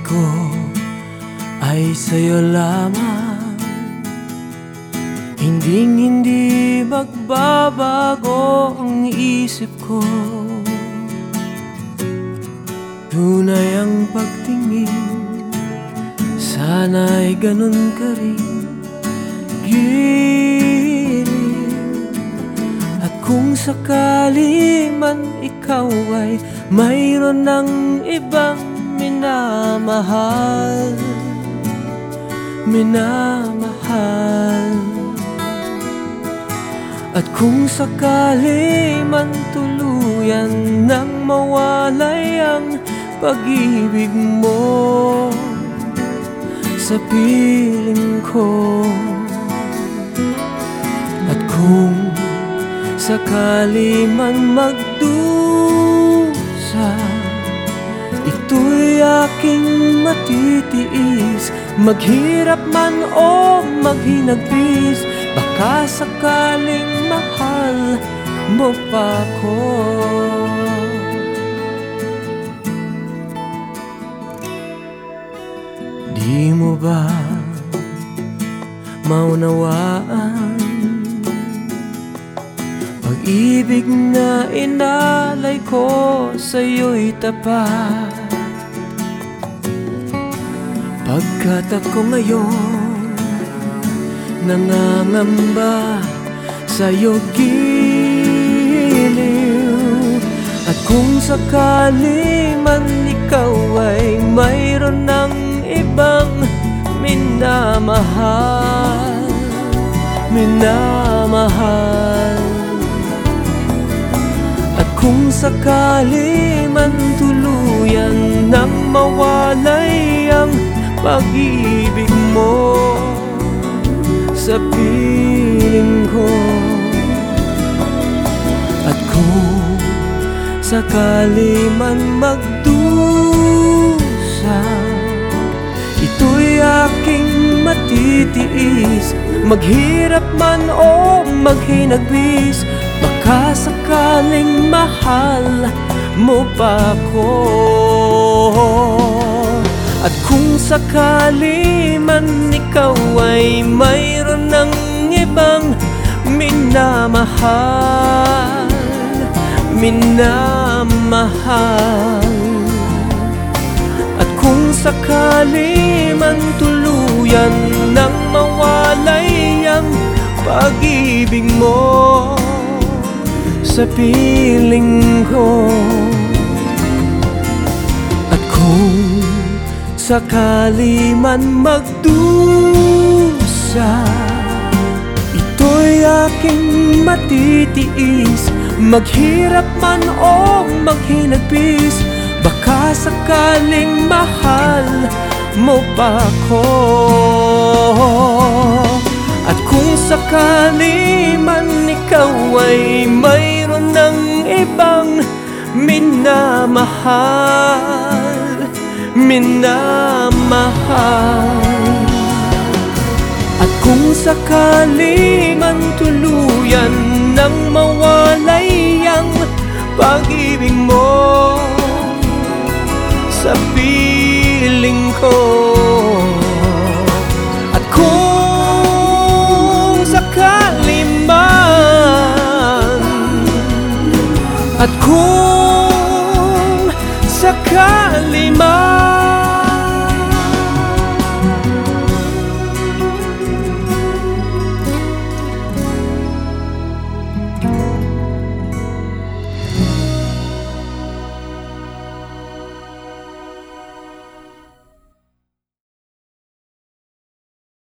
ko ay sa'yo lamang. Hinding hindi magbabago ang isip ko. Tunay ang pagtingin Sana'y ganun ka rin. Giliw At kung sakali man ikaw ay Mayroon ng ibang minamahal Minamahal. At kung sakali man tuluyan Nang mawalay ang pag-ibig mo Sa piling ko. At kung sakali man magdusa aking matitiis. Maghirap man o maghinagpis Baka sakaling mahal mo pa ko Di mo ba maunawaan? Pag-ibig na inalay ko sa'yo'y tapat Pagkat ako ngayon Nangangamba sa'yo giliw. At kung sakali man ikaw ay mayroon ng ibang minamahal Minamahal. At kung sakali man tuluyan pag-ibig mo sa piling ko. At kung sakali man magdusa Ito'y aking matitiis. Maghirap man o maghinagbis Baka sakaling mahal mo pa ko At kung sakali man ikaw ay mayroon ng ibang minamahal Minamahal. At kung sakali man tuluyan nang mawalay ang pag-ibig mo sa piling ko. At kung sakali man magdusa Ito'y aking matitiis. Maghirap man o maghinagpis Baka sakaling mahal mo pa ko At kung sakali man ikaw ay mayroon ng ibang minamahal Minamahal. At kung sakali man tuluyan nang mawalay ang pag-ibig mo sa piling ko. At kung sakali At kung